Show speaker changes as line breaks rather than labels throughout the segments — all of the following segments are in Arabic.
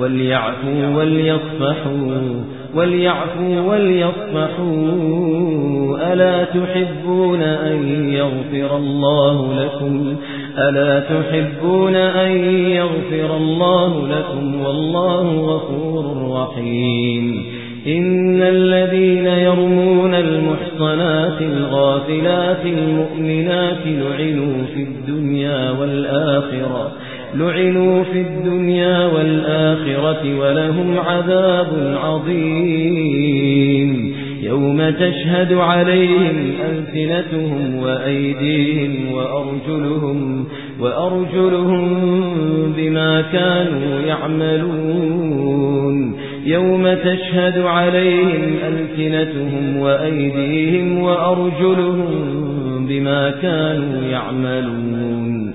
وليعفوا وليصفحوا وليعفوا وليصفحوا. ألا تحبون أن يغفر الله لكم؟ ألا تحبون أن يغفر الله لكم؟ والله غفور رحيم. إن الذين يرمون المحصنات الغافلات المؤمنات لعنوا في الدنيا والآخرة. لعنوا في الدنيا والآخرة ولهم عذاب عظيم. يوم تشهد عليهم ألسنتهم وأيديهم وأرجلهم وأرجلهم بما كانوا يعملون. يوم تشهد عليهم ألسنتهم وأيديهم وأرجلهم بما كانوا يعملون.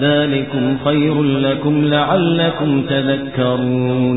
ذلكم خير لكم لعلكم تذكرون